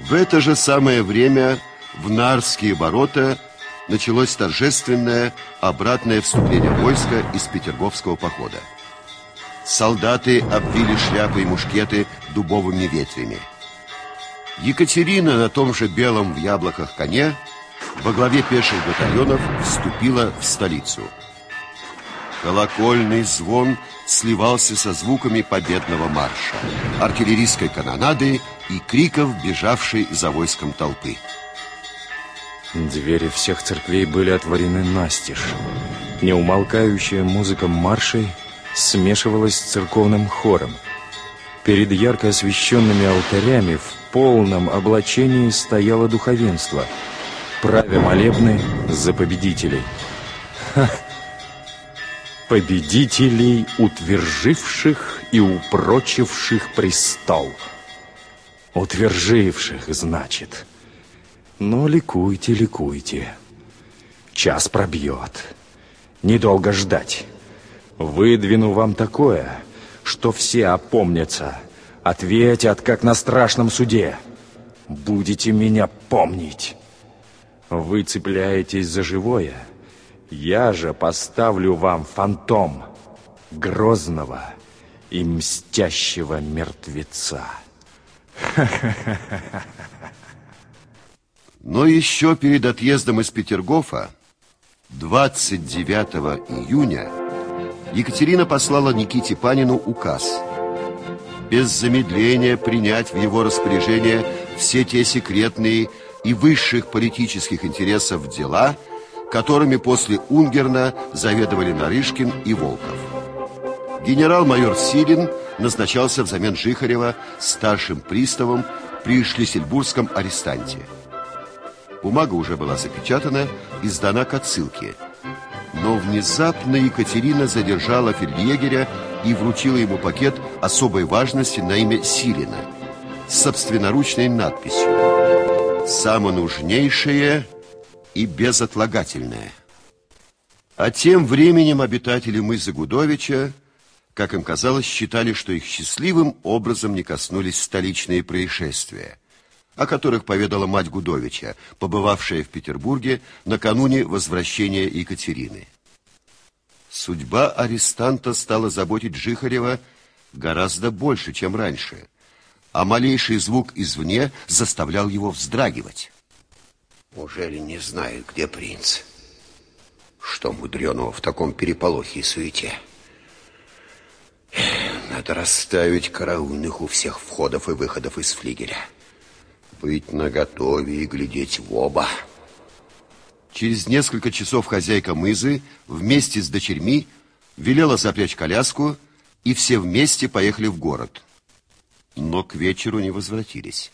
В это же самое время в Нарские ворота началось торжественное обратное вступление войска из Петерговского похода. Солдаты обвили шляпы и мушкеты дубовыми ветвями. Екатерина на том же белом в яблоках коне во главе пеших батальонов вступила в столицу. Колокольный звон сливался со звуками победного марша, артиллерийской канонады и криков, бежавшей за войском толпы. Двери всех церквей были отворены настежь. Неумолкающая музыка маршей смешивалась с церковным хором. Перед ярко освещенными алтарями в полном облачении стояло духовенство, правя молебны за победителей. Ха! Победителей, утверживших и упрочивших престол. Утверживших, значит. Но ликуйте, ликуйте. Час пробьет. Недолго ждать. Выдвину вам такое, что все опомнятся. Ответят, как на страшном суде. Будете меня помнить. Вы цепляетесь за живое. Я же поставлю вам фантом грозного и мстящего мертвеца. Но еще перед отъездом из Петергофа 29 июня Екатерина послала Никите Панину указ без замедления принять в его распоряжение все те секретные и высших политических интересов дела, которыми после Унгерна заведовали Нарышкин и Волков. Генерал-майор Силин назначался взамен Жихарева старшим приставом при Шлиссельбургском арестанте. Бумага уже была запечатана и сдана к отсылке. Но внезапно Екатерина задержала фельдъегеря и вручила ему пакет особой важности на имя Силина с собственноручной надписью «Самонужнейшее и безотлагательное». А тем временем обитатели мыза Гудовича, как им казалось, считали, что их счастливым образом не коснулись столичные происшествия – о которых поведала мать Гудовича, побывавшая в Петербурге накануне возвращения Екатерины. Судьба арестанта стала заботить Жихарева гораздо больше, чем раньше, а малейший звук извне заставлял его вздрагивать. Ужели не знает, где принц? Что мудреного в таком переполохе и суете? Надо расставить караульных у всех входов и выходов из флигеля быть наготове и глядеть в оба. Через несколько часов хозяйка мызы вместе с дочерьми велела запрячь коляску, и все вместе поехали в город. Но к вечеру не возвратились.